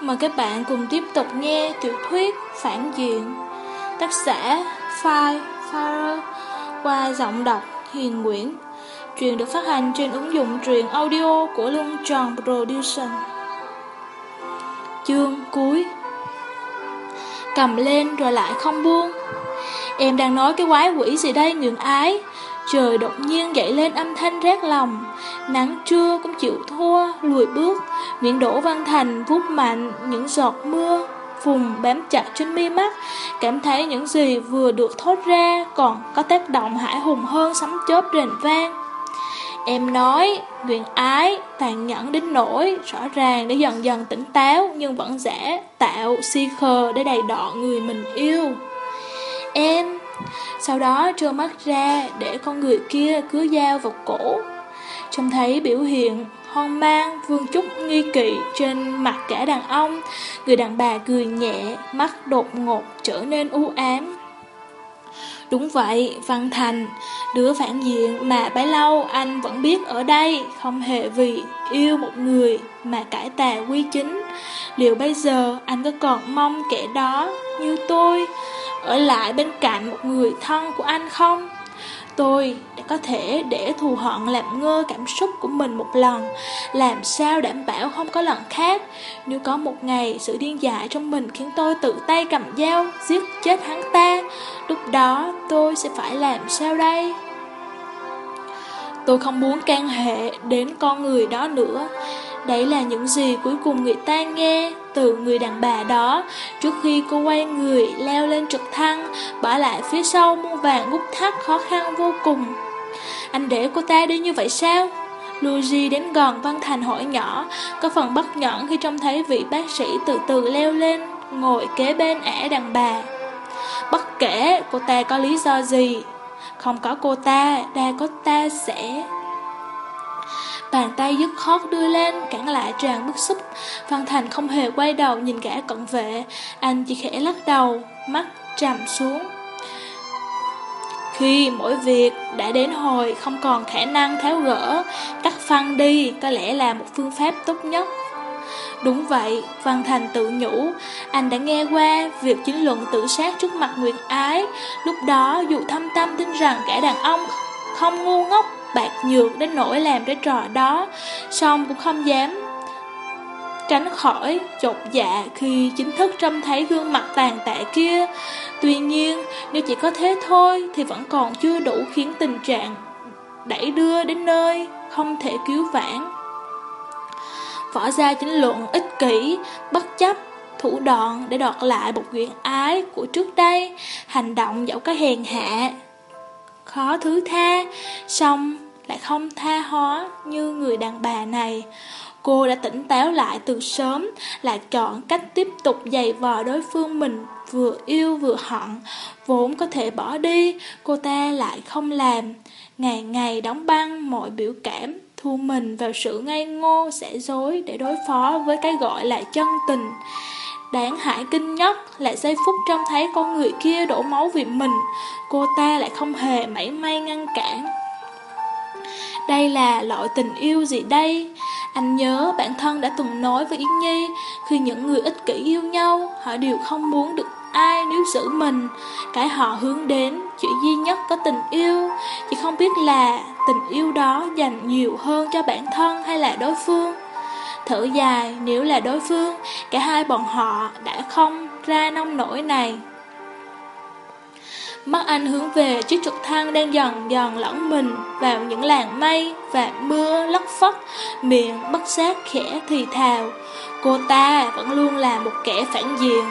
Mời các bạn cùng tiếp tục nghe tiểu thuyết Phản Diện. Tác giả Phai Fire qua giọng đọc Hiền Nguyễn. Truyện được phát hành trên ứng dụng truyện audio của Lương Tròn Production. Chương cuối. Cầm lên rồi lại không buông. Em đang nói cái quái quỷ gì đây ngưỡng Ái? Trời đột nhiên dậy lên âm thanh rét lòng. Nắng trưa cũng chịu thua Lùi bước. Nguyễn Đỗ Văn Thành vút mạnh Những giọt mưa. Phùng bám chặt trên mi mắt. Cảm thấy những gì vừa được thốt ra Còn có tác động hải hùng hơn Sấm chớp rền vang. Em nói, Nguyễn Ái tàn nhẫn đến nỗi rõ ràng để dần dần tỉnh táo nhưng vẫn giả tạo si khờ để đầy đọ người mình yêu. Em sau đó trơ mắt ra để con người kia cứ dao vào cổ. Trông thấy biểu hiện hoang mang, vương chút nghi kỵ trên mặt cả đàn ông Người đàn bà cười nhẹ, mắt đột ngột trở nên u ám. Đúng vậy, Văn Thành, đứa phản diện mà bấy lâu anh vẫn biết ở đây Không hề vì yêu một người mà cải tà quy chính. Liệu bây giờ anh có còn mong kẻ đó như tôi ở lại bên cạnh một người thân của anh không? Tôi đã có thể để thù hận làm ngơ cảm xúc của mình một lần. Làm sao đảm bảo không có lần khác? Nếu có một ngày sự điên dại trong mình khiến tôi tự tay cầm dao, Giết chết hắn ta, Lúc đó tôi sẽ phải làm sao đây? Tôi không muốn can hệ đến con người đó nữa. Đấy là những gì cuối cùng người ta nghe từ người đàn bà đó trước khi cô quay người leo lên trực thăng, bỏ lại phía sau muôn vàng nút thắt khó khăn vô cùng. Anh để cô ta đi như vậy sao? Luigi đến gần Văn Thành hỏi nhỏ, có phần bất nhẫn khi trông thấy vị bác sĩ từ từ leo lên, ngồi kế bên ẻ đàn bà. Bất kể cô ta có lý do gì, không có cô ta, đa có ta sẽ... Bàn tay dứt khoát đưa lên cản lại tràn bức xúc. Văn Thành không hề quay đầu nhìn gã cận vệ. Anh chỉ khẽ lắc đầu Mắt trầm xuống. Khi mỗi việc đã đến hồi Không còn khả năng tháo gỡ Cắt phăng đi Có lẽ là một phương pháp tốt nhất. Đúng vậy, Văn Thành tự nhủ, anh đã nghe qua việc chính luận tự sát trước mặt Nguyệt Ái. Lúc đó, dù thâm tâm tin rằng cả đàn ông không ngu ngốc bạc nhược đến nỗi làm cái trò đó, song cũng không dám tránh khỏi chột dạ khi chính thức trông thấy gương mặt tàn tạ kia. Tuy nhiên, nếu chỉ có thế thôi thì vẫn còn chưa đủ khiến tình trạng đẩy đưa đến nơi không thể cứu vãn. Võ gia chính luận ích kỷ, bất chấp thủ đoạn để đoạt lại một nguyện ái của trước đây, hành động dẫu có hèn hạ, khó thứ tha, xong lại không tha hóa như người đàn bà này. Cô đã tỉnh táo lại từ sớm, lại chọn cách tiếp tục giày vò đối phương mình vừa yêu vừa hận, vốn có thể bỏ đi, cô ta lại không làm. Ngày ngày đóng băng mọi biểu cảm, thu mình vào sự ngây ngô, sẽ dối để đối phó với cái gọi là chân tình. Đáng hại kinh nhất là giây phút trông thấy con người kia đổ máu vì mình, cô ta lại không hề mảy may ngăn cản. Đây là loại tình yêu gì đây? Anh nhớ bản thân đã từng nói với Yến Nhi, khi những người ích kỷ yêu nhau, họ đều không muốn được ai nếu giữ mình. Cái họ hướng đến chỉ duy nhất có tình yêu, chỉ không biết là tình yêu đó dành nhiều hơn cho bản thân hay là đối phương. Thở dài, nếu là đối phương, cả hai bọn họ đã không ra nông nổi này. Mắt anh hướng về chiếc trực thăng đang dần dần lẫn mình vào những làn mây và mưa lất phất, miệng bất giác khẽ thì thào. Cô ta vẫn luôn là một kẻ phản diện,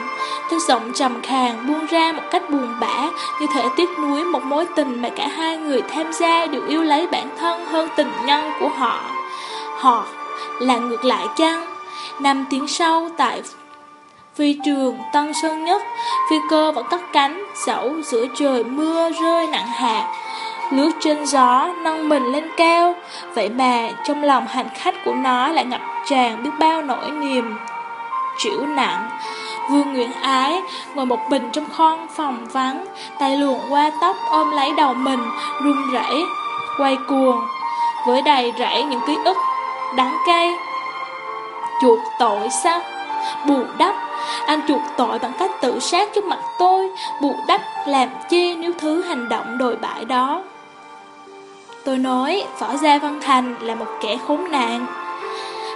cái giọng trầm khàn buông ra một cách buồn bã như thể tiếc nuối một mối tình mà cả hai người tham gia đều yêu lấy bản thân hơn tình nhân của họ. Họ là ngược lại chăng? Năm tiếng sau tại phi trường Tân Sơn Nhất, phi cơ vẫn cất cánh, dẫu giữa trời mưa rơi nặng hạt. Lướt trên gió, nâng mình lên cao, vậy mà trong lòng hành khách của nó lại ngập tràn biết bao nỗi niềm chịu nặng. Vương Nguyễn Ái ngồi một mình trong khoang phòng vắng, tay luồn qua tóc ôm lấy đầu mình, run rẩy, quay cuồng, với đầy rẫy những ký ức đắng cay. Chuột tội sao? bù đắp. Anh chuộc tội bằng cách tự sát trước mặt tôi. Bù đắp làm chi nếu thứ hành động đồi bại đó? Tôi nói, Võ Gia Văn Thành là một kẻ khốn nạn.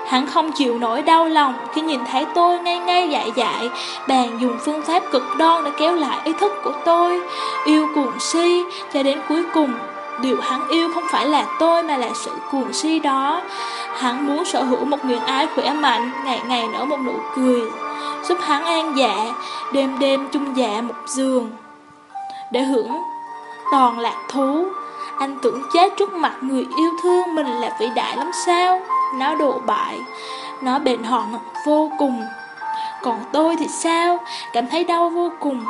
Hắn không chịu nổi đau lòng khi nhìn thấy tôi ngay ngay dại dại, Bàn dùng phương pháp cực đoan để kéo lại ý thức của tôi, Yêu cuồng si cho đến cuối cùng. Điều hắn yêu không phải là tôi mà là sự cuồng si đó. Hắn muốn sở hữu một người ái khỏe mạnh, Ngày ngày nở một nụ cười, Giúp hắn an dạ Đêm đêm chung dạ một giường. Để hưởng toàn lạc thú, Anh tưởng chết trước mặt người yêu thương mình là vĩ đại lắm sao? Nó độ bại, Nó bền hòn vô cùng. Còn tôi thì sao? Cảm thấy đau vô cùng,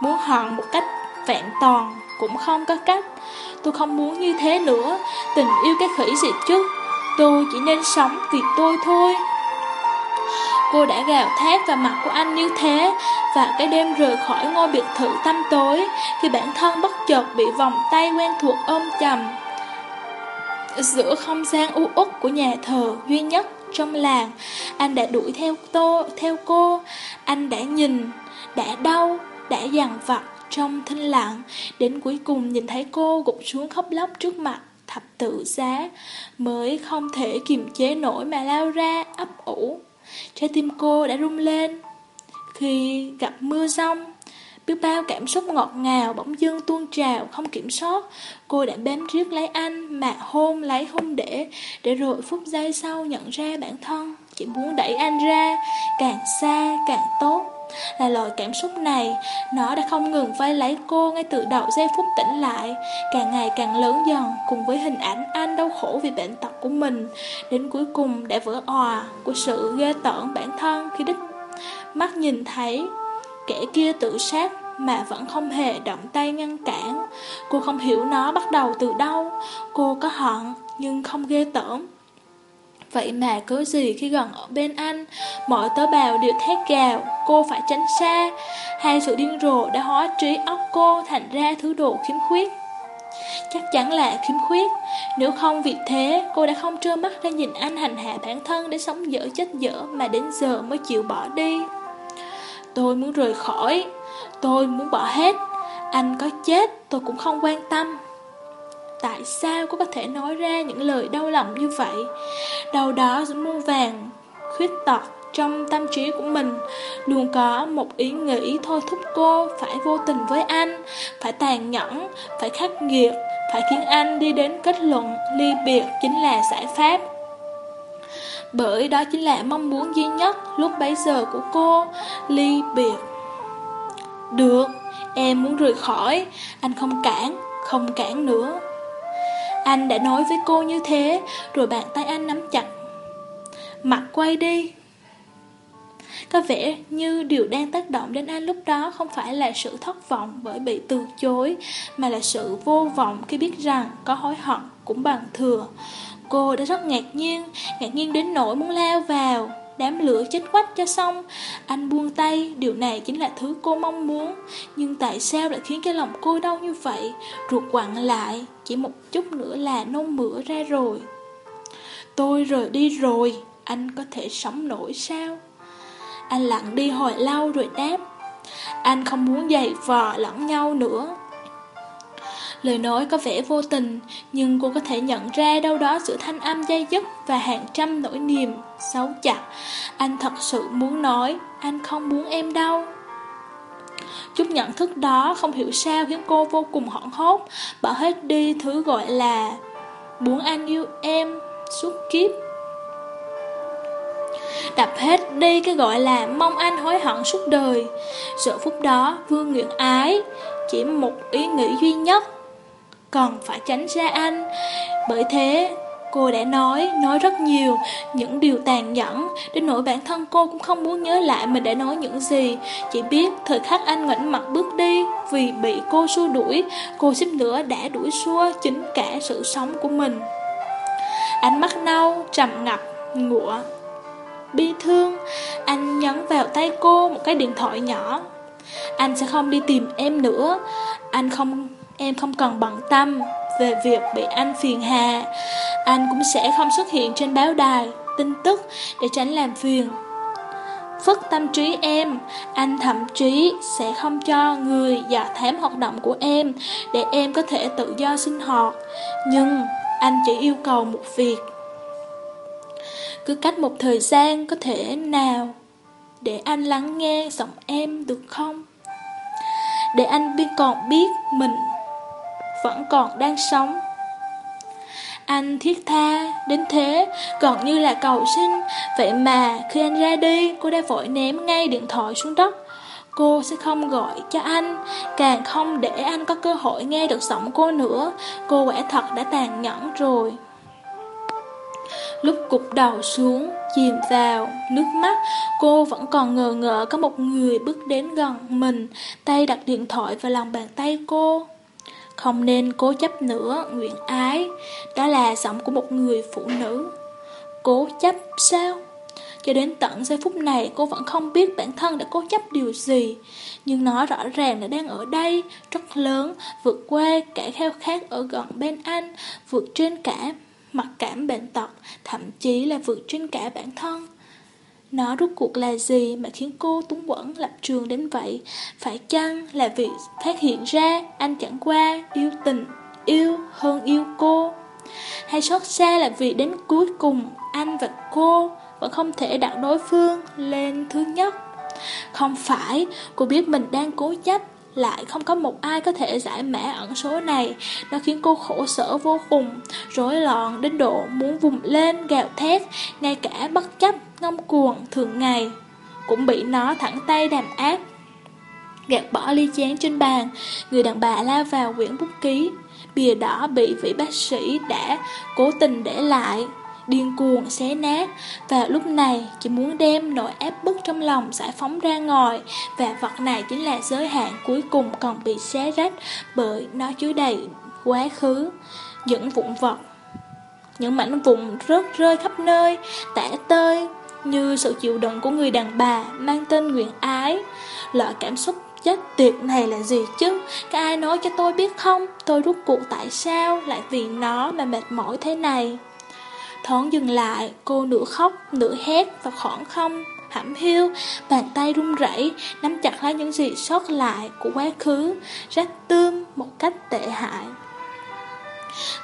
Muốn hòn một cách vẹn toàn. Cũng không có cách. Tôi không muốn như thế nữa. Tình yêu cái khỉ gì chứ? Tôi chỉ nên sống vì tôi thôi. Cô đã gào thét vào mặt của anh như thế Và cái đêm rời khỏi ngôi biệt thự tăm tối Khi bản thân bất chợt bị vòng tay quen thuộc ôm chầm. Giữa không gian u uất của nhà thờ duy nhất trong làng Anh đã đuổi theo tô, theo cô. Anh đã nhìn, đã đau, đã dằn vặt trong thinh lặng. Đến cuối cùng nhìn thấy cô gục xuống khóc lóc trước mặt thập tự giá, Mới không thể kiềm chế nổi mà lao ra ấp ủ. Trái tim cô đã rung lên Khi gặp mưa rông. Biết bao cảm xúc ngọt ngào bỗng dưng tuôn trào không kiểm soát. Cô đã bám riết lấy anh mà hôn lấy hôn để Để rồi phút giây sau nhận ra bản thân. Chỉ muốn đẩy anh ra, Càng xa càng tốt là loại cảm xúc này, Nó đã không ngừng vây lấy cô ngay từ đầu giây phút tỉnh lại. Càng ngày càng lớn dần, Cùng với hình ảnh anh đau khổ vì bệnh tật của mình, Đến cuối cùng đã vỡ òa Của sự ghê tởm bản thân Khi đích mắt nhìn thấy Kẻ kia tự sát mà vẫn không hề động tay ngăn cản. Cô không hiểu nó bắt đầu từ đâu. Cô có hận nhưng không ghê tởm. Vậy mà cứ gì khi gần ở bên anh? Mọi tớ bào đều thét gào, Cô phải tránh xa. Hai sự điên rồ đã hóa trí óc cô Thành ra thứ đồ khiếm khuyết. Chắc chắn là khiếm khuyết. Nếu không vì thế, Cô đã không trơ mắt ra nhìn anh hành hạ bản thân Để sống dở chết dở Mà đến giờ mới chịu bỏ đi. Tôi muốn rời khỏi. Tôi muốn bỏ hết. Anh có chết, tôi cũng không quan tâm. Tại sao cô có thể nói ra những lời đau lòng như vậy? Đầu đó giống muôn vàng, Khuyết tật trong tâm trí của mình. Luôn có một ý nghĩ thôi thúc cô Phải vô tình với anh, Phải tàn nhẫn, Phải khắc nghiệt, Phải khiến anh đi đến kết luận Ly biệt chính là giải pháp. Bởi đó chính là mong muốn duy nhất Lúc bấy giờ của cô, Ly biệt. Được, Em muốn rời khỏi. Anh không cản Không cản nữa anh đã nói với cô như thế, Rồi bàn tay anh nắm chặt. Mặt quay đi. Có vẻ như điều đang tác động đến anh lúc đó Không phải là sự thất vọng bởi bị từ chối, Mà là sự vô vọng khi biết rằng Có hối hận cũng bằng thừa. Cô đã rất ngạc nhiên Ngạc nhiên đến nỗi muốn lao vào. Đám lửa chết quách cho xong. Anh buông tay Điều này chính là thứ cô mong muốn. Nhưng tại sao lại khiến cái lòng cô đau như vậy? Ruột quặn lại Chỉ một chút nữa là nôn mửa ra rồi. Tôi rời đi rồi Anh có thể sống nổi sao? Anh lặng đi hồi lâu rồi đáp. Anh không muốn giày vò lẫn nhau nữa. Lời nói có vẻ vô tình, nhưng cô có thể nhận ra đâu đó giữa thanh âm dây dứt và hàng trăm nỗi niềm, xấu chặt. Anh thật sự muốn nói, anh không muốn em đâu. Chút nhận thức đó không hiểu sao khiến cô vô cùng hoảng hốt, bỏ hết đi thứ gọi là muốn anh yêu em suốt kiếp. Đập hết đi cái gọi là mong anh hối hận suốt đời. Giờ phút đó, Vương Nguyện Ái chỉ một ý nghĩ duy nhất còn phải tránh xa anh. Bởi thế, cô đã nói, nói rất nhiều, những điều tàn nhẫn, đến nỗi bản thân cô cũng không muốn nhớ lại mình đã nói những gì. Chỉ biết thời khắc anh ngoảnh mặt bước đi, vì bị cô xua đuổi, cô xếp nữa đã đuổi xua chính cả sự sống của mình. Ánh mắt nâu, trầm ngập, ngụa. Bi thương, anh nhấn vào tay cô một cái điện thoại nhỏ. Anh sẽ không đi tìm em nữa, anh không Em không cần bận tâm về việc bị anh phiền hà Anh cũng sẽ không xuất hiện trên báo đài, tin tức để tránh làm phiền phức tâm trí em, anh thậm chí sẽ không cho người dò thám hoạt động của em để em có thể tự do sinh hoạt. Nhưng anh chỉ yêu cầu một việc. Cứ cách một thời gian có thể nào để anh lắng nghe giọng em được không? Để anh biết còn biết mình vẫn còn đang sống anh thiết tha đến thế, còn như là cầu xin. Vậy mà khi anh ra đi, cô đã vội ném ngay điện thoại xuống đất. Cô sẽ không gọi cho anh, càng không để anh có cơ hội nghe được giọng cô nữa. Cô quả thật đã tàn nhẫn rồi. Lúc cục đầu xuống, chìm vào, nước mắt, cô vẫn còn ngờ ngợ có một người bước đến gần mình, tay đặt điện thoại vào lòng bàn tay cô. Không nên cố chấp nữa, nguyện ái. Đó là giọng của một người phụ nữ. Cố chấp sao? Cho đến tận giây phút này cô vẫn không biết bản thân đã cố chấp điều gì. Nhưng nó rõ ràng là đang ở đây, rất lớn, vượt qua cả khao khát ở gần bên anh Vượt trên cả mặc cảm bệnh tật, thậm chí là vượt trên cả bản thân nó rốt cuộc là gì mà khiến cô túng quẩn lập trường đến vậy? Phải chăng là vì phát hiện ra anh chẳng qua yêu tình, yêu hơn yêu cô? Hay xót xa là vì đến cuối cùng anh và cô vẫn không thể đặt đối phương lên thứ nhất? Không phải, cô biết mình đang cố chấp lại không có một ai có thể giải mã ẩn số này. Nó khiến cô khổ sở vô cùng, rối loạn đến độ muốn vùng lên gào thét, ngay cả bất chấp ngông cuồng thường ngày cũng bị nó thẳng tay đàm áp. Gạt bỏ ly chén trên bàn, người đàn bà lao vào quyển bút ký. Bìa đỏ bị vị bác sĩ đã cố tình để lại, điên cuồng, xé nát. Và lúc này, chỉ muốn đem nỗi áp bức trong lòng giải phóng ra ngoài. Và vật này chính là giới hạn cuối cùng còn bị xé rách bởi nó chứa đầy quá khứ. Những vụn vật những mảnh vụn rớt rơi khắp nơi, tả tơi như sự chịu đựng của người đàn bà mang tên nguyện ái. Loại cảm xúc chết tiệt này là gì chứ? Các ai nói cho tôi biết không? Tôi rút cuộc tại sao lại vì nó mà mệt mỏi thế này? Thoáng dừng lại, cô nửa khóc, nửa hét và khoảng không, hãm hiu, bàn tay run rẩy nắm chặt lấy những gì sót lại của quá khứ, rách tương một cách tệ hại.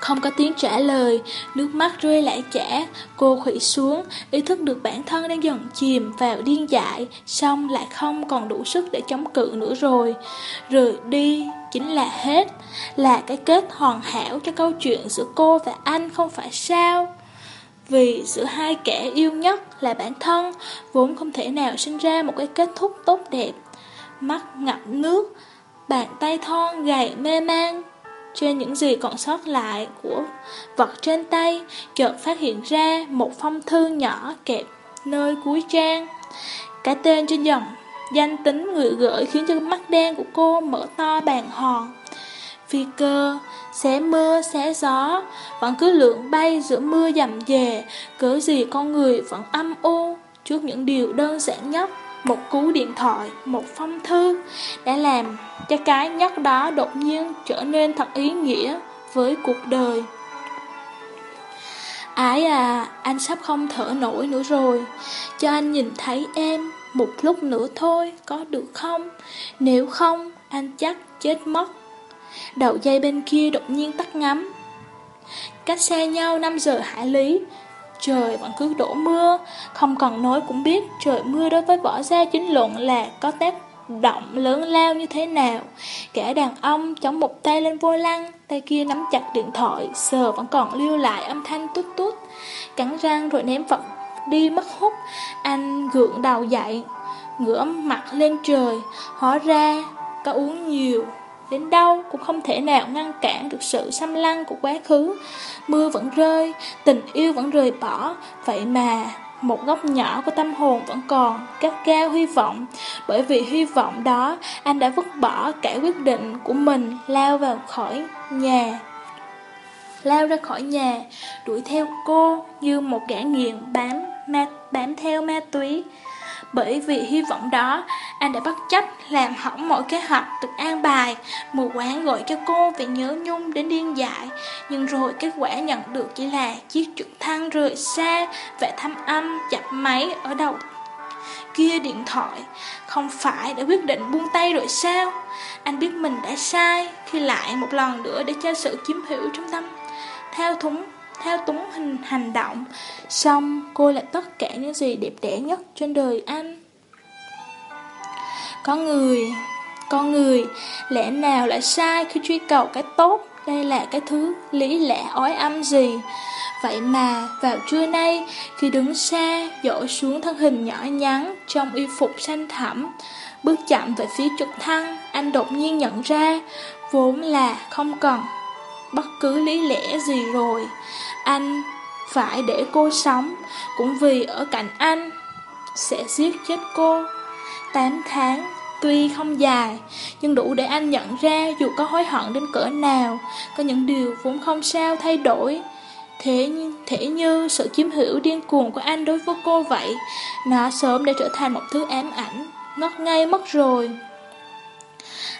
Không có tiếng trả lời, nước mắt rơi lại chả, cô khủy xuống, ý thức được bản thân đang dần chìm vào điên dại, xong lại không còn đủ sức để chống cự nữa rồi. Rời đi chính là hết, là cái kết hoàn hảo cho câu chuyện giữa cô và anh không phải sao. Vì giữa hai kẻ yêu nhất là bản thân, Vốn không thể nào sinh ra một cái kết thúc tốt đẹp. Mắt ngập nước, Bàn tay thon gầy mê man. Trên những gì còn sót lại của vật trên tay, Chợt phát hiện ra một phong thư nhỏ kẹp nơi cuối trang. Cái tên trên dòng, Danh tính người gửi khiến cho mắt đen của cô mở to bàn hòn Phi cơ xé mưa, xé gió, vẫn cứ lượn bay giữa mưa dầm dề, cớ gì con người vẫn âm u trước những điều đơn giản nhất. Một cú điện thoại, một phong thư đã làm cho cái nhất đó đột nhiên trở nên thật ý nghĩa với cuộc đời. Ái à, anh sắp không thở nổi nữa rồi, cho anh nhìn thấy em một lúc nữa thôi, có được không? Nếu không, anh chắc chết mất. Đầu dây bên kia đột nhiên tắt ngắm Cách xa nhau 5 giờ hải lý. Trời vẫn cứ đổ mưa. Không cần nói cũng biết Trời mưa đối với võ gia chính luận là Có tác động lớn lao như thế nào. Cả đàn ông chống một tay lên vô lăng, Tay kia nắm chặt điện thoại, Sờ vẫn còn lưu lại âm thanh tút tút. Cắn răng rồi ném vật đi mất hút. Anh gượng đầu dậy, Ngửa mặt lên trời, Hóa ra có uống nhiều. Đến đâu cũng không thể nào ngăn cản được sự xâm lăng của quá khứ. Mưa vẫn rơi, tình yêu vẫn rời bỏ. Vậy mà một góc nhỏ của tâm hồn vẫn còn cắt cao hy vọng. Bởi vì hy vọng đó anh đã vứt bỏ cả quyết định của mình lao vào khỏi nhà. Lao ra khỏi nhà, đuổi theo cô như một gã nghiện bám, ma, bám theo ma túy. Bởi vì hy vọng đó, anh đã bất chấp làm hỏng mọi kế hoạch được an bài, mù quán gọi cho cô về nhớ nhung đến điên dại. Nhưng rồi kết quả nhận được chỉ là chiếc trực thăng rời xa và thăm âm chập máy ở đầu kia điện thoại. Không phải đã quyết định buông tay rồi sao? Anh biết mình đã sai Khi lại một lần nữa để cho sự chiếm hữu trong tâm. Theo thúng theo túng hình hành động Xong cô là tất cả những gì đẹp đẽ nhất trên đời anh. Có người Con người, Lẽ nào lại sai khi truy cầu cái tốt? Đây là cái thứ lý lẽ ói âm gì? Vậy mà vào trưa nay, Khi đứng xa, dỗ xuống thân hình nhỏ nhắn Trong y phục xanh thẳm, Bước chậm về phía trực thăng, Anh đột nhiên nhận ra, Vốn là không cần Bất cứ lý lẽ gì rồi. Anh phải để cô sống, Cũng vì ở cạnh anh Sẽ giết chết cô. 8 tháng Tuy không dài, nhưng đủ để anh nhận ra dù có hối hận đến cỡ nào, có những điều vốn không sao thay đổi. Thế như, thế như sự chiếm hữu điên cuồng của anh đối với cô vậy, nó sớm đã trở thành một thứ ám ảnh, ngất ngay mất rồi.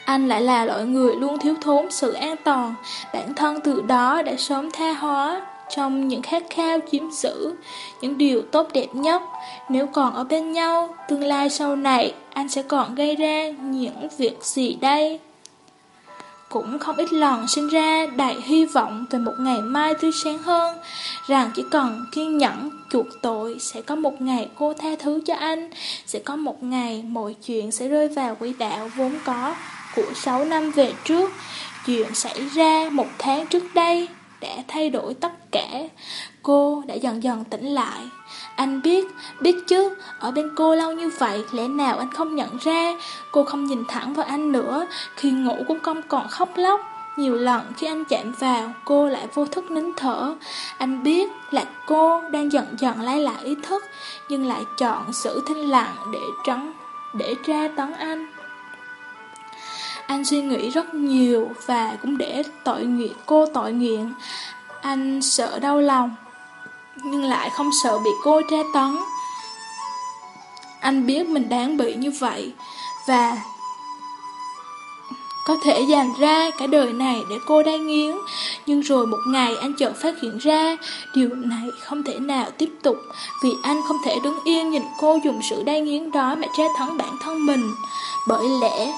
Anh lại là loại người luôn thiếu thốn sự an toàn, bản thân từ đó đã sớm tha hóa trong những khát khao chiếm giữ, những điều tốt đẹp nhất. Nếu còn ở bên nhau, tương lai sau này anh sẽ còn gây ra những việc gì đây? Cũng không ít lần sinh ra đại hy vọng về một ngày mai tươi sáng hơn, rằng chỉ cần kiên nhẫn chuộc tội sẽ có một ngày cô tha thứ cho anh, sẽ có một ngày mọi chuyện sẽ rơi vào quỹ đạo vốn có của 6 năm về trước. Chuyện xảy ra một tháng trước đây đã thay đổi tất cả. Cô đã dần dần tỉnh lại. Anh biết, biết chứ, ở bên cô lâu như vậy, lẽ nào anh không nhận ra, cô không nhìn thẳng vào anh nữa, khi ngủ cũng không còn khóc lóc. Nhiều lần khi anh chạm vào, cô lại vô thức nín thở. Anh biết là cô đang dần dần lấy lại ý thức, nhưng lại chọn sự thinh lặng để trắng, để tra tấn anh. Anh suy nghĩ rất nhiều và cũng để tội nghiện cô tội nghiện. Anh sợ đau lòng, nhưng lại không sợ bị cô tra tấn. Anh biết mình đáng bị như vậy và có thể dành ra cả đời này để cô đai nghiến. Nhưng rồi một ngày anh chợt phát hiện ra Điều này không thể nào tiếp tục Vì anh không thể đứng yên nhìn cô dùng sự đai nghiến đó mà tra thắng bản thân mình. Bởi lẽ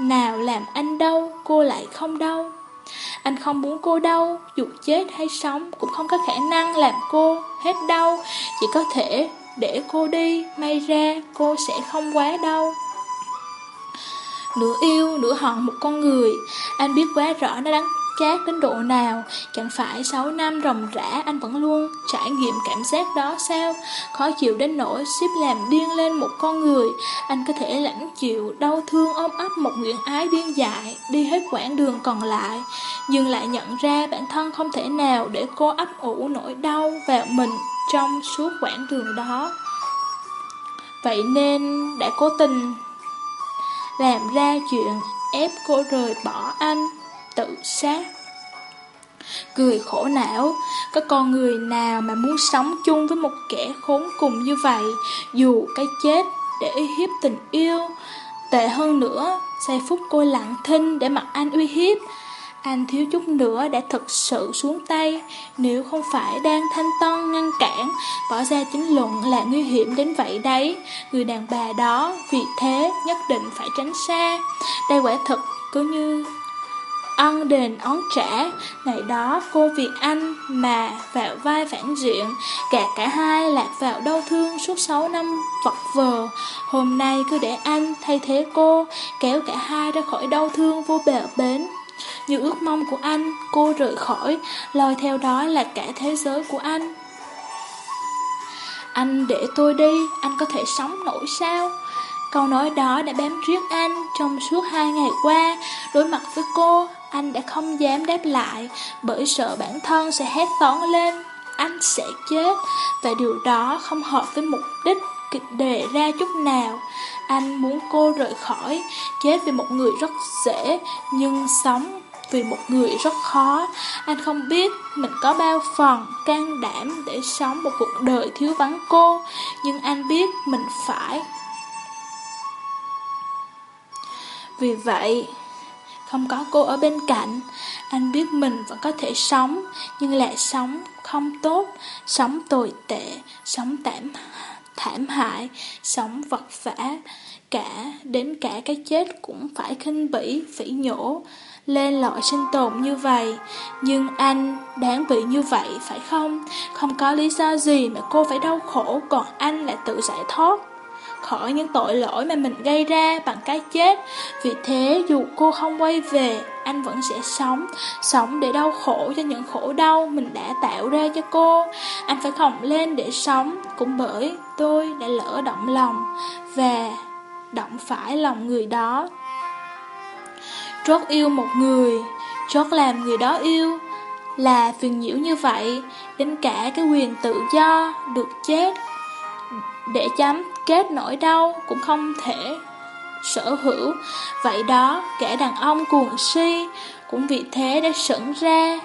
nào làm anh đau, cô lại không đau. Anh không muốn cô đau, dù chết hay sống Cũng không có khả năng làm cô hết đau. Chỉ có thể để cô đi, may ra cô sẽ không quá đau. Nửa yêu, nửa hận một con người. Anh biết quá rõ nó đắng chát đến độ nào? Chẳng phải 6 năm ròng rã anh vẫn luôn trải nghiệm cảm giác đó sao? Khó chịu đến nỗi ship làm điên lên một con người. Anh có thể lãnh chịu đau thương ôm ấp một nguyện ái điên dại, Đi hết quãng đường còn lại. Nhưng lại nhận ra bản thân không thể nào để cô ấp ủ nỗi đau vào mình trong suốt quãng đường đó. Vậy nên đã cố tình làm ra chuyện ép cô rời bỏ anh tự sát. Cười khổ não, có con người nào mà muốn sống chung với một kẻ khốn cùng như vậy, dù cái chết để uy hiếp tình yêu. Tệ hơn nữa, giây phút cô lặng thinh để mặc anh uy hiếp, anh thiếu chút nữa đã thực sự xuống tay Nếu không phải đang thanh tân ngăn cản Bỏ ra chính luận là nguy hiểm đến vậy đấy Người đàn bà đó vì thế nhất định phải tránh xa Đây quả thực cứ như ân đền ón trả Ngày đó cô vì anh mà vào vai phản diện Cả cả hai lạc vào đau thương suốt 6 năm vật vờ Hôm nay cứ để anh thay thế cô Kéo cả hai ra khỏi đau thương vô bờ bến như ước mong của anh, cô rời khỏi, lời theo đó là cả thế giới của anh. Anh để tôi đi, anh có thể sống nổi sao? Câu nói đó đã bám riết anh trong suốt hai ngày qua. Đối mặt với cô, anh đã không dám đáp lại bởi sợ bản thân sẽ hét toán lên. Anh sẽ chết và điều đó không hợp với mục đích kịch đề ra chút nào. Anh muốn cô rời khỏi, chết vì một người rất dễ, nhưng sống vì một người rất khó. Anh không biết mình có bao phần can đảm để sống một cuộc đời thiếu vắng cô, nhưng anh biết mình phải. Vì vậy, không có cô ở bên cạnh, anh biết mình vẫn có thể sống, nhưng lại sống không tốt, sống tồi tệ, sống tạm thảm hại, sống vật vả, cả đến cả cái chết cũng phải khinh bỉ, phỉ nhổ lên lọi sinh tồn như vậy. Nhưng anh đáng bị như vậy phải không? Không có lý do gì mà cô phải đau khổ còn anh lại tự giải thoát khỏi những tội lỗi mà mình gây ra bằng cái chết. Vì thế dù cô không quay về, anh vẫn sẽ sống, sống để đau khổ cho những khổ đau mình đã tạo ra cho cô. Anh phải khổng lên để sống, cũng bởi tôi đã lỡ động lòng và động phải lòng người đó. Trót yêu một người, trót làm người đó yêu, là phiền nhiễu như vậy, đến cả cái quyền tự do được chết để chấm chết nỗi đau cũng không thể sở hữu. Vậy đó, kẻ đàn ông cuồng si cũng vì thế đã sững ra,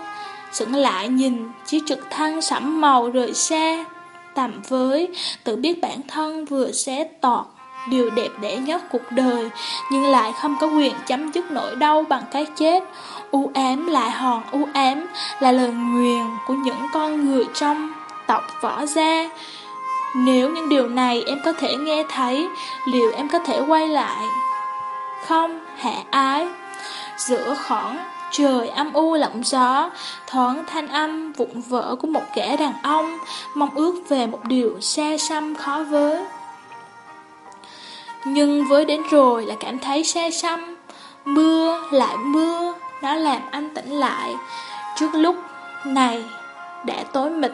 sững lại nhìn chiếc trực thăng sẫm màu rời xa, tầm với, tự biết bản thân vừa xé tọt điều đẹp đẽ nhất cuộc đời, nhưng lại không có quyền chấm dứt nỗi đau bằng cái chết. U ám lại hòn u ám là lời nguyền của những con người trong tộc võ gia. Nếu những điều này em có thể nghe thấy, liệu em có thể quay lại? Không, hạ ái. Giữa khoảng trời âm u lộng gió, thoáng thanh âm vụn vỡ của một kẻ đàn ông, mong ước về một điều xa xăm khó với. Nhưng với đến rồi là cảm thấy xa xăm, mưa lại mưa, nó làm anh tỉnh lại. Trước lúc này đã tối mịt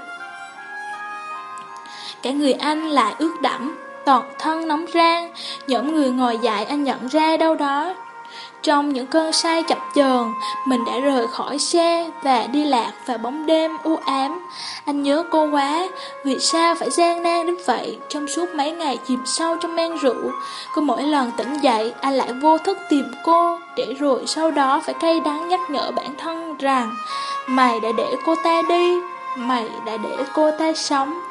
Cả người anh lại ướt đẫm, toàn thân nóng rang, những người ngồi dậy anh nhận ra đâu đó. Trong những cơn say chập chờn, mình đã rời khỏi xe và đi lạc vào bóng đêm u ám. Anh nhớ cô quá, vì sao phải gian nan đến vậy trong suốt mấy ngày chìm sâu trong men rượu. Cứ mỗi lần tỉnh dậy, anh lại vô thức tìm cô, để rồi sau đó phải cay đắng nhắc nhở bản thân rằng mày đã để cô ta đi, mày đã để cô ta sống.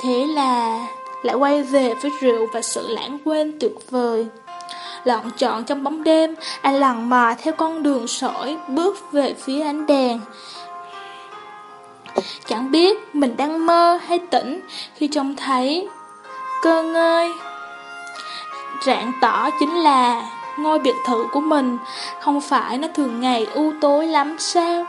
Thế là lại quay về với rượu và sự lãng quên tuyệt vời. Lọn trọn trong bóng đêm, anh lằn mò theo con đường sỏi bước về phía ánh đèn. Chẳng biết mình đang mơ hay tỉnh khi trông thấy cơ ngơi. Rạng tỏ chính là ngôi biệt thự của mình, không phải nó thường ngày u tối lắm sao?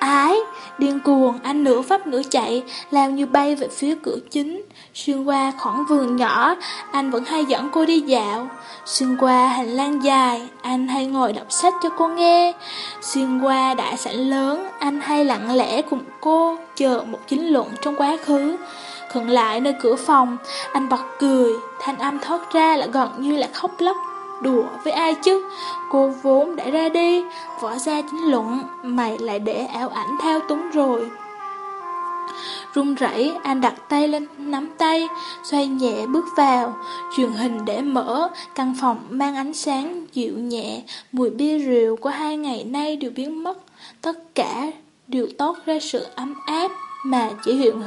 Ái, điên cuồng, anh nửa pháp nửa chạy, lao như bay về phía cửa chính. Xuyên qua khoảng vườn nhỏ, anh vẫn hay dẫn cô đi dạo. Xuyên qua hành lang dài, anh hay ngồi đọc sách cho cô nghe. Xuyên qua đại sảnh lớn, anh hay lặng lẽ cùng cô chờ một chính luận trong quá khứ. Khẩn lại nơi cửa phòng, anh bật cười, thanh âm thoát ra là gần như là khóc lóc Đùa với ai chứ? Cô vốn đã ra đi, Võ ra chính luận, Mày lại để ảo ảnh theo túng rồi. Run rẩy, anh đặt tay lên, nắm tay, Xoay nhẹ bước vào. Truyền hình để mở, Căn phòng mang ánh sáng dịu nhẹ. Mùi bia rượu của hai ngày nay đều biến mất. Tất cả đều tốt ra sự ấm áp Mà chỉ hiện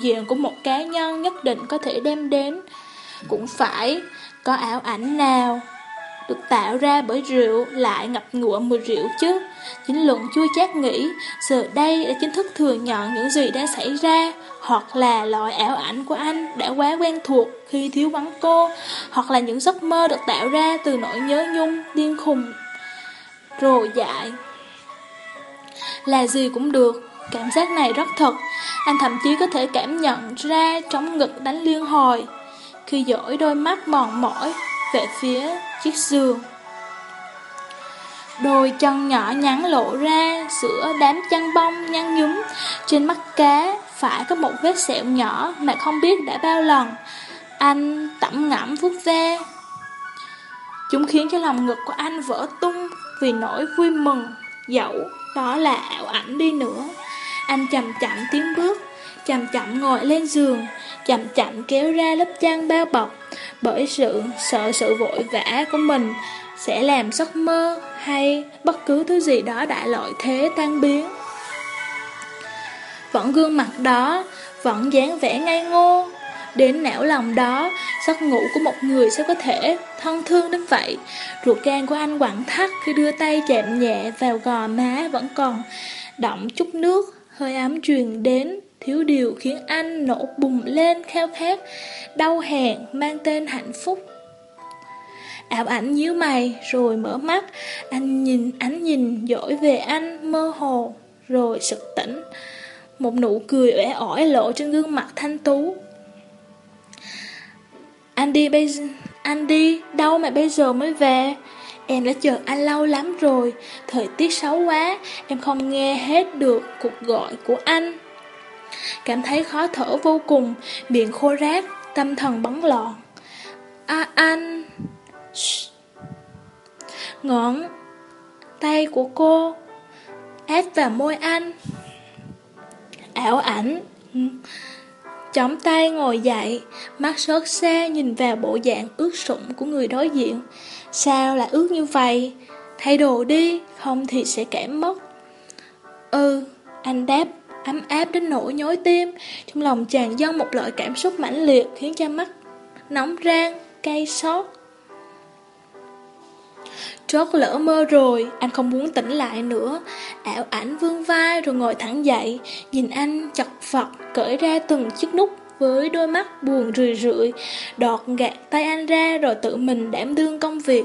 diện của một cá nhân nhất định có thể đem đến. Cũng phải có ảo ảnh nào? Được tạo ra bởi rượu lại ngập ngụa mùi rượu chứ. Chính luận chua chát nghĩ, giờ đây đã chính thức thừa nhận những gì đã xảy ra, hoặc là loại ảo ảnh của anh đã quá quen thuộc khi thiếu vắng cô, hoặc là những giấc mơ được tạo ra từ nỗi nhớ nhung, điên khùng, rồi dại. Là gì cũng được, cảm giác này rất thật, anh thậm chí có thể cảm nhận ra trong ngực đánh liên hồi, khi dõi đôi mắt mòn mỏi về phía chiếc giường. Đôi chân nhỏ nhắn lộ ra giữa đám chăn bông nhăn nhúm trên mắt cá phải có một vết sẹo nhỏ mà không biết đã bao lần. Anh tẩm ngẫm vuốt ve. Chúng khiến cho lòng ngực của anh vỡ tung vì nỗi vui mừng, dẫu đó là ảo ảnh đi nữa. Anh chậm chậm tiến bước, chậm chậm ngồi lên giường, chậm chậm kéo ra lớp chăn bao bọc bởi sự sợ sự vội vã của mình sẽ làm giấc mơ hay bất cứ thứ gì đó đại loại thế tan biến. Vẫn gương mặt đó, vẫn dáng vẻ ngây ngô, đến não lòng đó, giấc ngủ của một người sẽ có thể thân thương đến vậy. Ruột gan của anh quặn thắt khi đưa tay chạm nhẹ vào gò má vẫn còn động chút nước, hơi ấm truyền đến thiếu điều khiến anh nổ bùng lên khao khát, đau hẹn mang tên hạnh phúc. Ảo ảnh nhíu mày rồi mở mắt, anh nhìn ánh nhìn dỗi về anh mơ hồ rồi sực tỉnh. Một nụ cười uể oải lộ trên gương mặt thanh tú. Anh đi bây anh đi, đâu mà bây giờ mới về? Em đã chờ anh lâu lắm rồi, thời tiết xấu quá, em không nghe hết được cuộc gọi của anh. Cảm thấy khó thở vô cùng, miệng khô rác, tâm thần bấn loạn. À anh... Ngón tay của cô ép vào môi anh. Ảo ảnh Chống tay ngồi dậy, mắt sớt xa nhìn vào bộ dạng ướt sũng của người đối diện. Sao lại ướt như vậy? Thay đồ đi, không thì sẽ kém mất. Ừ, anh đáp, ấm áp đến nỗi nhói tim. Trong lòng chàng dâng một loại cảm xúc mãnh liệt khiến cho mắt nóng rang, cay xót. Trót lỡ mơ rồi, anh không muốn tỉnh lại nữa. Ảo ảnh vương vai rồi ngồi thẳng dậy, nhìn anh chật vật cởi ra từng chiếc nút với đôi mắt buồn rười rượi, đọt gạt tay anh ra rồi tự mình đảm đương công việc.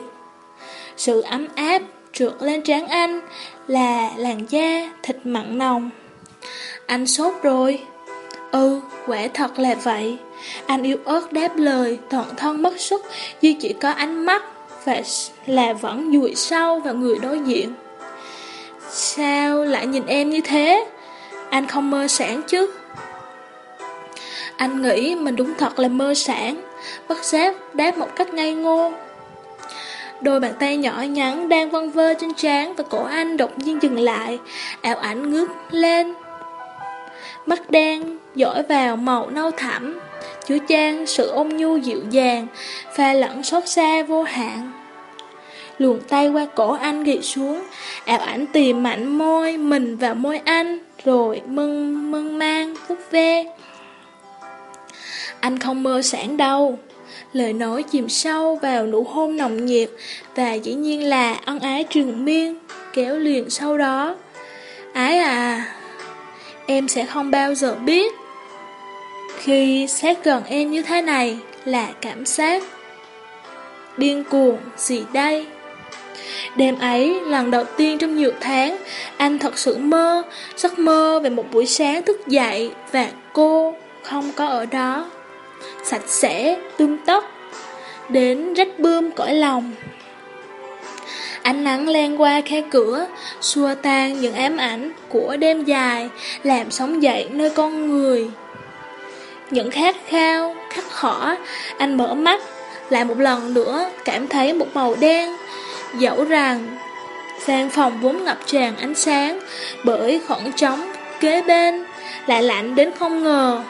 Sự ấm áp trượt lên trán anh là làn da thịt mặn nồng. Anh sốt rồi. Ừ, quả thật là vậy. Anh yêu ớt đáp lời, toàn thân mất sức, duy chỉ có ánh mắt và là vẫn dụi sâu vào người đối diện. Sao lại nhìn em như thế? Anh không mơ sản chứ? Anh nghĩ mình đúng thật là mơ sản, bất giác đáp một cách ngây ngô. Đôi bàn tay nhỏ nhắn đang vân vơ trên trán và cổ anh đột nhiên dừng lại, ảo ảnh ngước lên. Mắt đen dõi vào màu nâu thẳm, chứa chan sự ôn nhu dịu dàng, pha lẫn xót xa vô hạn. Luồn tay qua cổ anh ghi xuống, ảo ảnh tìm mạnh môi mình vào môi anh, rồi mưng mưng mang, vút ve. Anh không mơ sản đâu. Lời nói chìm sâu vào nụ hôn nồng nhiệt và dĩ nhiên là ân ái trường miên, kéo liền sau đó. Ái à, em sẽ không bao giờ biết. Khi sát gần em như thế này là cảm giác điên cuồng gì đây? Đêm ấy, lần đầu tiên trong nhiều tháng, anh thật sự mơ, giấc mơ về một buổi sáng thức dậy và cô không có ở đó sạch sẽ, tươm tất, đến rách bươm cõi lòng. Ánh nắng len qua khe cửa, xua tan những ám ảnh của đêm dài, làm sống dậy nơi con người. Những khát khao, khắc khỏ, anh mở mắt, lại một lần nữa cảm thấy một màu đen, dẫu rằng gian phòng vốn ngập tràn ánh sáng bởi khoảng trống kế bên, lại lạnh đến không ngờ.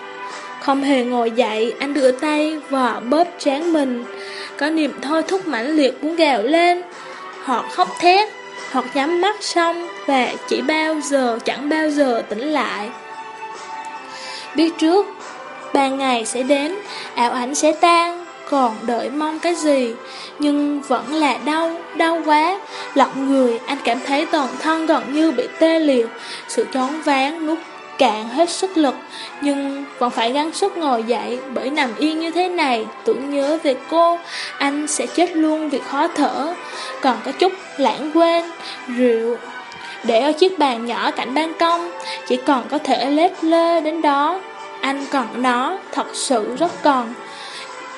Không hề ngồi dậy, anh đưa tay vò bóp trán mình. Có niềm thôi thúc mãnh liệt muốn gào lên. Họ khóc thét, hoặc nhắm mắt xong và chỉ bao giờ, chẳng bao giờ tỉnh lại. Biết trước, ban ngày sẽ đến, ảo ảnh sẽ tan, còn đợi mong cái gì, nhưng vẫn là đau, đau quá. Lọc người, anh cảm thấy toàn thân gần như bị tê liệt, sự chón ván nuốt cạn hết sức lực, nhưng vẫn phải gắng sức ngồi dậy bởi nằm yên như thế này, tưởng nhớ về cô, anh sẽ chết luôn vì khó thở. Còn có chút lãng quên, rượu, để ở chiếc bàn nhỏ cạnh ban công, chỉ còn có thể lết lơ đến đó. Anh còn nó, thật sự rất còn.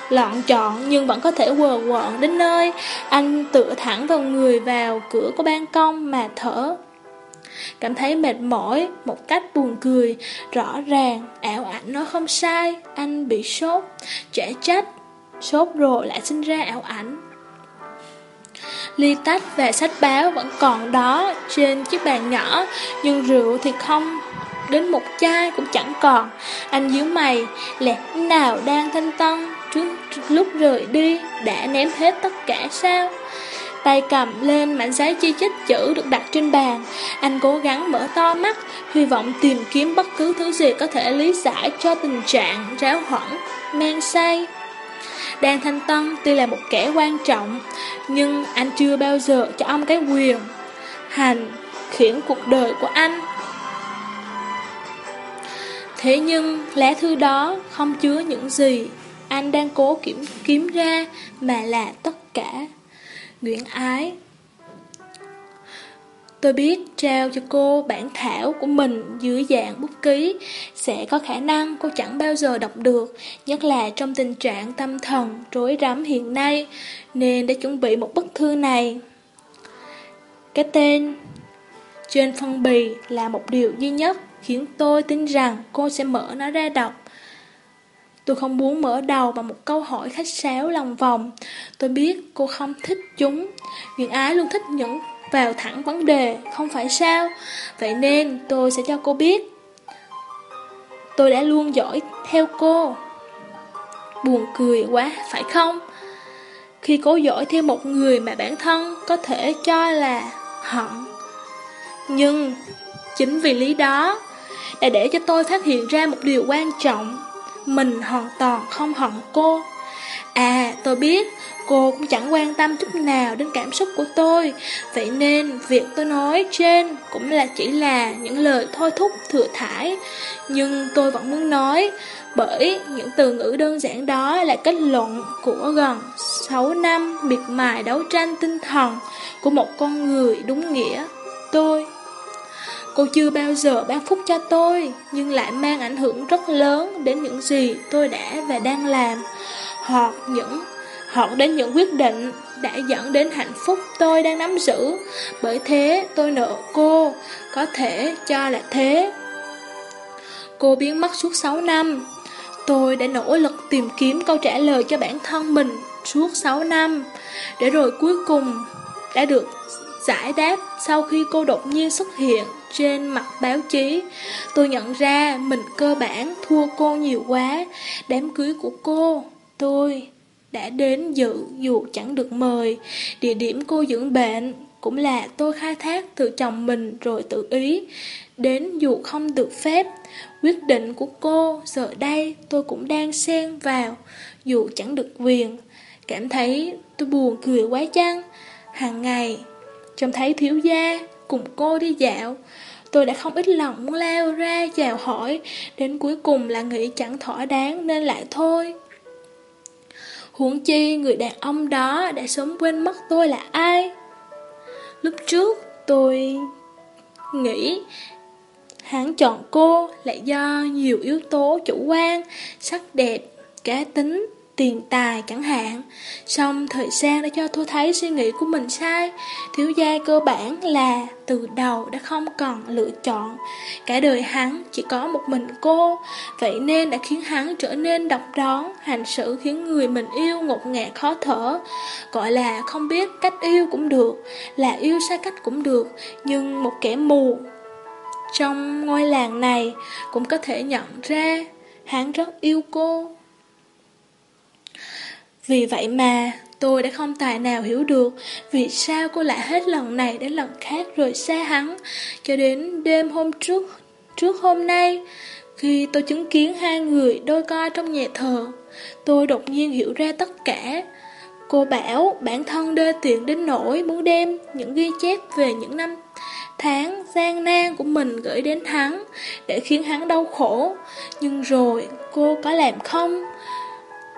Lọn chọn nhưng vẫn có thể quờ quọn đến nơi Anh tựa thẳng vào người vào cửa của ban công mà thở Cảm thấy mệt mỏi, một cách buồn cười. Rõ ràng, ảo ảnh nó không sai. Anh bị sốt Trẻ trách. Sốt rồi lại sinh ra ảo ảnh. Ly tách và sách báo vẫn còn đó Trên chiếc bàn nhỏ, Nhưng rượu thì không. Đến một chai cũng chẳng còn. Anh díu mày, lẽ nào đang thanh tân? Trước lúc rời đi, Đã ném hết tất cả sao? Tay cầm lên mảnh giấy chi chích chữ được đặt trên bàn. Anh cố gắng mở to mắt, Hy vọng tìm kiếm bất cứ thứ gì có thể lý giải cho tình trạng ráo hoảng, men say. Đan Thanh Tân tuy là một kẻ quan trọng, Nhưng anh chưa bao giờ cho ông cái quyền Hành khiển cuộc đời của anh. Thế nhưng lá thư đó không chứa những gì anh đang cố kiểm, kiếm ra mà là tất cả. Nguyễn Ái Tôi biết trao cho cô bản thảo của mình dưới dạng bút ký sẽ có khả năng cô chẳng bao giờ đọc được, nhất là trong tình trạng tâm thần rối rắm hiện nay, nên đã chuẩn bị một bức thư này. Cái tên trên phong bì là một điều duy nhất khiến tôi tin rằng cô sẽ mở nó ra đọc. Tôi không muốn mở đầu bằng một câu hỏi khách sáo lòng vòng. Tôi biết cô không thích chúng. Nguyễn Ái luôn thích những vào thẳng vấn đề, không phải sao? Vậy nên tôi sẽ cho cô biết. Tôi đã luôn dõi theo cô. Buồn cười quá, phải không? Khi cố dõi theo một người mà bản thân có thể cho là hận. Nhưng chính vì lý đó đã để cho tôi phát hiện ra một điều quan trọng. Mình hoàn toàn không hận cô. À, tôi biết Cô cũng chẳng quan tâm chút nào đến cảm xúc của tôi. Vậy nên việc tôi nói trên cũng là chỉ là những lời thôi thúc thừa thải. Nhưng tôi vẫn muốn nói Bởi những từ ngữ đơn giản đó là kết luận của gần 6 năm miệt mài đấu tranh tinh thần Của một con người đúng nghĩa. Tôi Cô chưa bao giờ ban phúc cho tôi Nhưng lại mang ảnh hưởng rất lớn đến những gì tôi đã và đang làm Hoặc những hoặc đến những quyết định đã dẫn đến hạnh phúc tôi đang nắm giữ. Bởi thế tôi nợ cô, có thể cho là thế. Cô biến mất suốt 6 năm. Tôi đã nỗ lực tìm kiếm câu trả lời cho bản thân mình suốt 6 năm. Để rồi cuối cùng đã được giải đáp sau khi cô đột nhiên xuất hiện trên mặt báo chí. Tôi nhận ra mình cơ bản thua cô nhiều quá. Đám cưới của cô, tôi đã đến dự dù chẳng được mời. Địa điểm cô dưỡng bệnh cũng là tôi khai thác từ chồng mình rồi tự ý. Đến dù không được phép, quyết định của cô giờ đây tôi cũng đang xen vào, dù chẳng được quyền. Cảm thấy tôi buồn cười quá chăng. Hàng ngày, trông thấy thiếu gia cùng cô đi dạo, tôi đã không ít lòng muốn lao ra chào hỏi, đến cuối cùng là nghĩ chẳng thỏa đáng nên lại thôi. Huống chi người đàn ông đó đã sớm quên mất tôi là ai Lúc trước tôi nghĩ hắn chọn cô lại do nhiều yếu tố chủ quan, sắc đẹp, cá tính, tiền tài chẳng hạn. Xong thời gian đã cho tôi thấy suy nghĩ của mình sai. Thiếu gia cơ bản là từ đầu đã không còn lựa chọn. Cả đời hắn chỉ có một mình cô, vậy nên đã khiến hắn trở nên độc đoán, hành xử khiến người mình yêu ngột ngạt khó thở. Gọi là không biết cách yêu cũng được, là yêu sai cách cũng được, nhưng một kẻ mù trong ngôi làng này cũng có thể nhận ra hắn rất yêu cô. Vì vậy mà, tôi đã không tài nào hiểu được vì sao cô lại hết lần này đến lần khác rồi xa hắn cho đến đêm hôm trước trước hôm nay. Khi tôi chứng kiến hai người đôi co trong nhà thờ, tôi đột nhiên hiểu ra tất cả. Cô bảo bản thân đê tiện đến nỗi muốn đem những ghi chép về những năm tháng gian nan của mình gửi đến hắn để khiến hắn đau khổ. Nhưng rồi cô có làm không?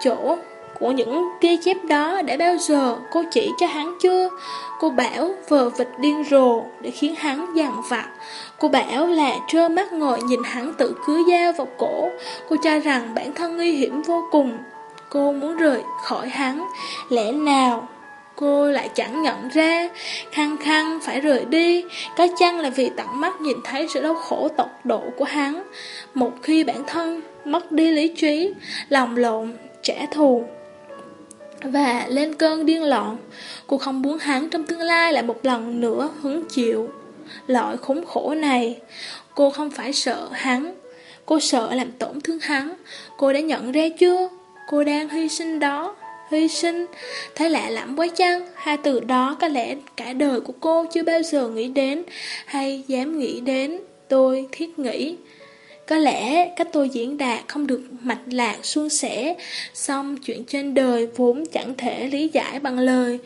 Chỗ của những ghi chép đó đã bao giờ cô chỉ cho hắn chưa? Cô bảo vờ vịt điên rồ để khiến hắn dằn vặt. Cô bảo là trơ mắt ngồi nhìn hắn tự cưới dao vào cổ. Cô cho rằng bản thân nguy hiểm vô cùng. Cô muốn rời khỏi hắn. Lẽ nào cô lại chẳng nhận ra khăng khăng phải rời đi có chăng là vì tận mắt nhìn thấy sự đau khổ tột độ của hắn một khi bản thân mất đi lý trí, lòng lộn trả thù và lên cơn điên loạn. Cô không muốn hắn trong tương lai lại một lần nữa hứng chịu loại khốn khổ này. Cô không phải sợ hắn, cô sợ làm tổn thương hắn. Cô đã nhận ra chưa? Cô đang hy sinh đó. Hy sinh, thấy lạ lắm quá chăng? Hai từ đó có lẽ cả đời của cô chưa bao giờ nghĩ đến hay dám nghĩ đến. Tôi thiết nghĩ. Có lẽ cách tôi diễn đạt không được mạch lạc suôn sẻ, xong chuyện trên đời vốn chẳng thể lý giải bằng lời.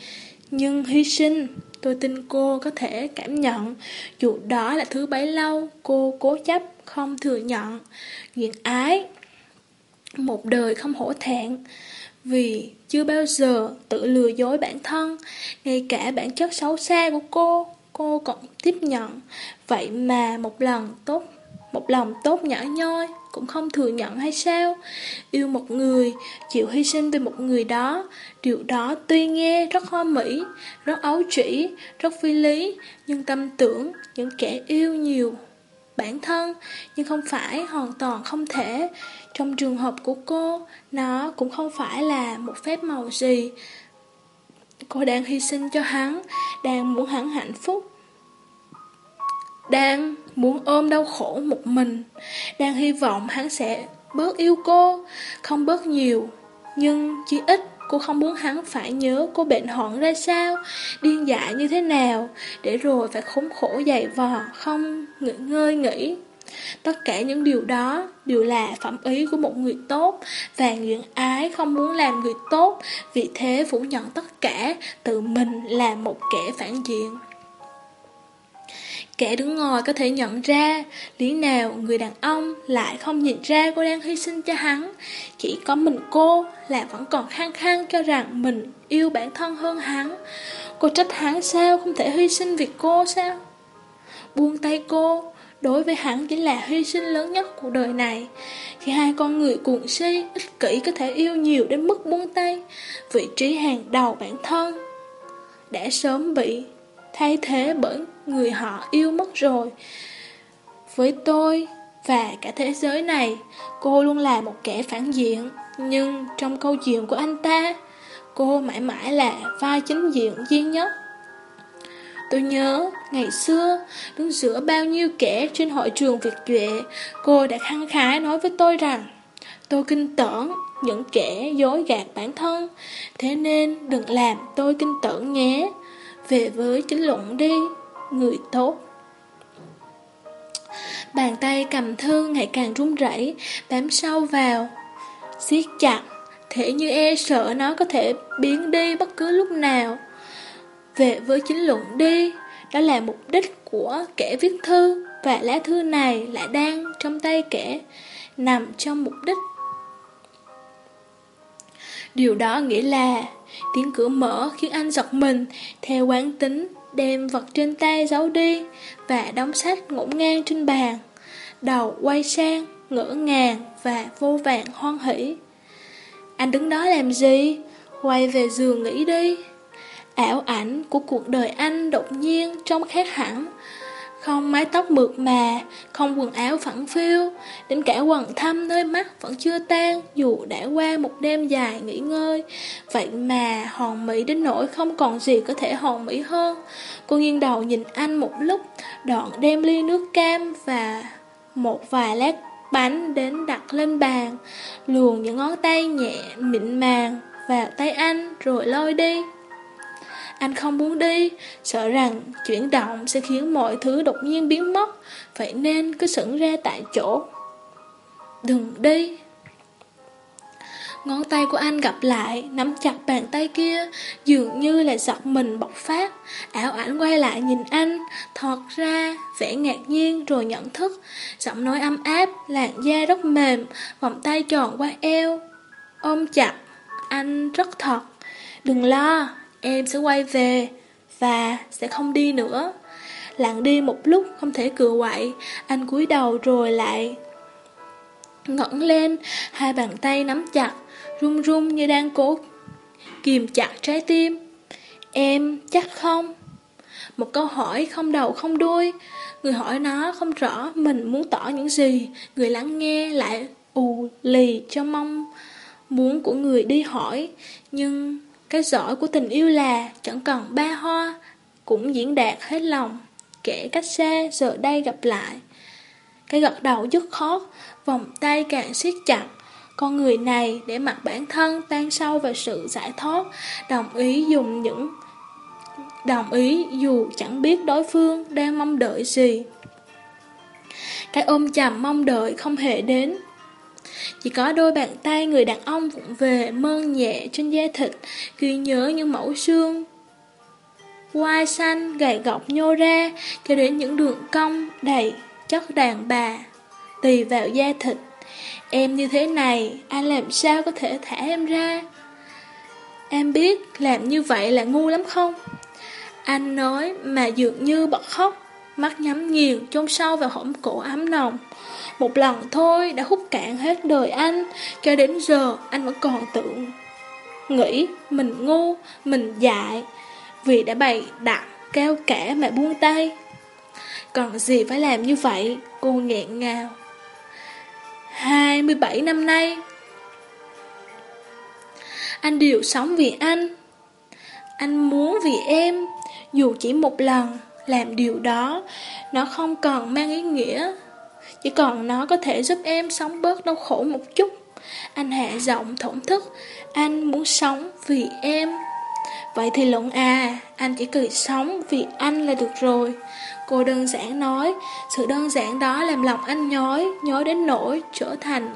Nhưng hy sinh, tôi tin cô có thể cảm nhận, dù đó là thứ bấy lâu cô cố chấp không thừa nhận Nguyện ái Một đời không hổ thẹn Vì chưa bao giờ tự lừa dối bản thân Ngay cả bản chất xấu xa của cô Cô còn tiếp nhận Vậy mà một lần tốt một lòng tốt nhỏ nhoi, Cũng không thừa nhận hay sao? Yêu một người, Chịu hy sinh vì một người đó. Điều đó tuy nghe rất hoa mỹ, Rất ấu trĩ, Rất phi lý, Nhưng tâm tưởng Những kẻ yêu nhiều bản thân, Nhưng không phải hoàn toàn không thể. Trong trường hợp của cô, Nó cũng không phải là một phép màu gì. Cô đang hy sinh cho hắn, Đang muốn hắn hạnh phúc. Đang muốn ôm đau khổ một mình, Đang hy vọng hắn sẽ bớt yêu cô, Không bớt nhiều. Nhưng chỉ ít cô không muốn hắn phải nhớ cô bệnh hoạn ra sao, Điên dại như thế nào, Để rồi phải khốn khổ dày vò, Không ngỡ ngơi nghĩ Tất cả những điều đó đều là phẩm ý của một người tốt, Và nguyện ái không muốn làm người tốt, Vì thế phủ nhận tất cả, Tự mình là một kẻ phản diện. Kẻ đứng ngoài có thể nhận ra. Lý nào người đàn ông lại không nhìn ra cô đang hy sinh cho hắn. Chỉ có mình cô là vẫn còn khăng khăng cho rằng mình yêu bản thân hơn hắn. Cô trách hắn sao không thể hy sinh vì cô sao? Buông tay cô đối với hắn chính là hy sinh lớn nhất của đời này. Khi hai con người cuồng si, ích kỷ có thể yêu nhiều đến mức buông tay, vị trí hàng đầu bản thân đã sớm bị thay thế bởi người họ yêu mất rồi. Với tôi và cả thế giới này, cô luôn là một kẻ phản diện, nhưng trong câu chuyện của anh ta, cô mãi mãi là vai chính diện duy nhất. Tôi nhớ, ngày xưa, đứng giữa bao nhiêu kẻ trên hội trường Việt Duệ, cô đã khăng khái nói với tôi rằng Tôi kinh tởn những kẻ dối gạt bản thân, thế nên đừng làm tôi kinh tởn nhé. Về với chính luận đi, người tốt. Bàn tay cầm thư ngày càng run rẩy, bám sâu vào, siết chặt, thể như e sợ nó có thể biến đi bất cứ lúc nào. Về với chính luận đi, đó là mục đích của kẻ viết thư và lá thư này lại đang trong tay kẻ nằm trong mục đích. Điều đó nghĩa là tiếng cửa mở khiến anh giật mình theo quán tính đem vật trên tay giấu đi và đóng sách ngổn ngang trên bàn. Đầu quay sang, ngỡ ngàng và vô vàng hoan hỷ. Anh đứng đó làm gì? Quay về giường nghỉ đi. Ảo ảnh của cuộc đời anh đột nhiên trông khác hẳn không mái tóc mượt mà, không quần áo phẳng phiu. Đến cả quần thâm nơi mắt vẫn chưa tan Dù đã qua một đêm dài nghỉ ngơi. Vậy mà hòn mỹ đến nỗi không còn gì có thể hòn mỹ hơn. Cô nghiêng đầu nhìn anh một lúc Đoạn đem ly nước cam và một vài lát bánh đến đặt lên bàn. Luồn những ngón tay nhẹ mịn màng vào tay anh rồi lôi đi anh không muốn đi, sợ rằng chuyển động sẽ khiến mọi thứ đột nhiên biến mất, vậy nên cứ sững ra tại chỗ. Đừng đi. Ngón tay của anh gặp lại, nắm chặt bàn tay kia, dường như là giật mình bộc phát. Ảo ảnh quay lại nhìn anh, thọt ra, vẻ ngạc nhiên rồi nhận thức. Giọng nói âm áp, làn da rất mềm, vòng tay tròn qua eo. Ôm chặt, anh rất thật. Đừng lo, Em sẽ quay về Và sẽ không đi nữa. Lặng đi một lúc, không thể cựa quậy. Anh cúi đầu rồi lại ngẩng lên, Hai bàn tay nắm chặt, Run run như đang cố Kìm chặt trái tim. Em chắc không? Một câu hỏi không đầu không đuôi. Người hỏi nó không rõ Mình muốn tỏ những gì. Người lắng nghe lại ù lì cho mong Muốn của người đi hỏi. Nhưng cái giỏi của tình yêu là chẳng cần ba hoa, Cũng diễn đạt hết lòng, kể cách xa giờ đây gặp lại. Cái gật đầu dứt khó Vòng tay càng siết chặt. Con người này để mặc bản thân tan sâu vào sự giải thoát, Đồng ý dùng những, Đồng ý dù chẳng biết đối phương đang mong đợi gì. Cái ôm chầm mong đợi không hề đến chỉ có đôi bàn tay người đàn ông vụng về mơn nhẹ trên da thịt, ghi nhớ những mẫu xương. Quai xanh gầy gọc nhô ra, cho đến những đường cong đầy chất đàn bà. tùy vào da thịt. Em như thế này, anh làm sao có thể thả em ra? Em biết làm như vậy là ngu lắm không? Anh nói mà dường như bật khóc, mắt nhắm nghiền chôn sâu vào hõm cổ ấm nồng. Một lần thôi đã hút cạn hết đời anh, cho đến giờ anh vẫn còn tưởng nghĩ mình ngu, mình dại, vì đã bày đặt cao cả mà buông tay. Còn gì phải làm như vậy, cô nghẹn ngào. 27 năm nay, anh đều sống vì anh. Anh muốn vì em, dù chỉ một lần, làm điều đó, nó không còn mang ý nghĩa. Chỉ còn nó có thể giúp em sống bớt đau khổ một chút. Anh hạ giọng thổn thức, anh muốn sống vì em. Vậy thì luận à, anh chỉ cười sống vì anh là được rồi. Cô đơn giản nói, sự đơn giản đó làm lòng anh nhói, nhói đến nỗi trở thành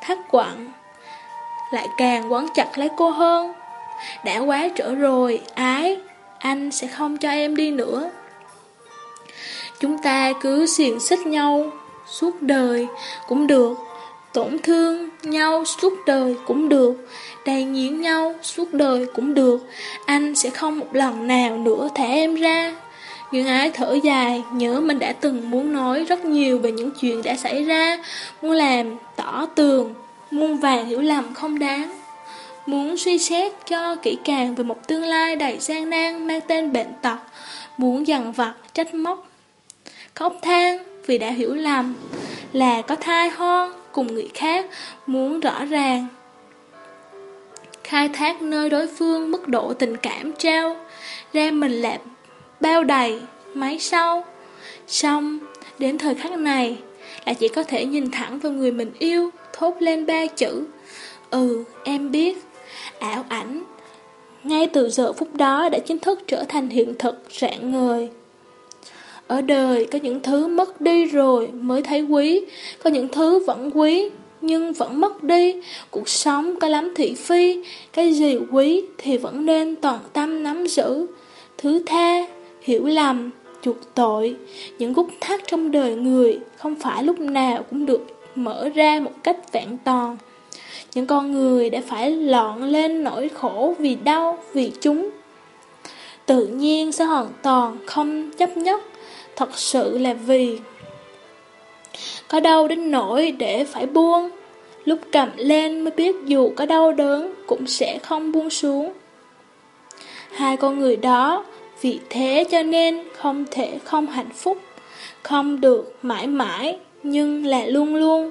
thắt quặn Lại càng quấn chặt lấy cô hơn. Đã quá trở rồi, ái, anh sẽ không cho em đi nữa. Chúng ta cứ xiềng xích nhau suốt đời cũng được, tổn thương nhau suốt đời cũng được, đầy nhiễu nhau suốt đời cũng được, anh sẽ không một lần nào nữa thả em ra. Nhưng ái thở dài, nhớ mình đã từng muốn nói rất nhiều về những chuyện đã xảy ra, muốn làm tỏ tường, muôn vàng hiểu lầm không đáng. Muốn suy xét cho kỹ càng về một tương lai đầy gian nan mang tên bệnh tật, muốn dằn vặt, trách móc, khóc than vì đã hiểu lầm, là có thai hon cùng người khác, muốn rõ ràng. Khai thác nơi đối phương mức độ tình cảm trao, ra mình là bao đầy, máy sau. Xong, đến thời khắc này, là chỉ có thể nhìn thẳng vào người mình yêu, thốt lên ba chữ. Ừ, em biết. Ảo ảnh. Ngay từ giờ phút đó đã chính thức trở thành hiện thực rạng ngời. Ở đời có những thứ mất đi rồi mới thấy quý, có những thứ vẫn quý nhưng vẫn mất đi. Cuộc sống có lắm thị phi, cái gì quý thì vẫn nên toàn tâm nắm giữ. Thứ tha, hiểu lầm, chuộc tội, những gút thắt trong đời người không phải lúc nào cũng được mở ra một cách vẹn toàn. Những con người đã phải lọn lên nỗi khổ vì đau, vì chúng. Tự nhiên sẽ hoàn toàn không chấp nhất, thật sự là vì có đau đến nỗi để phải buông. Lúc cầm lên mới biết dù có đau đớn cũng sẽ không buông xuống. Hai con người đó vì thế cho nên không thể không hạnh phúc, không được mãi mãi, nhưng là luôn luôn.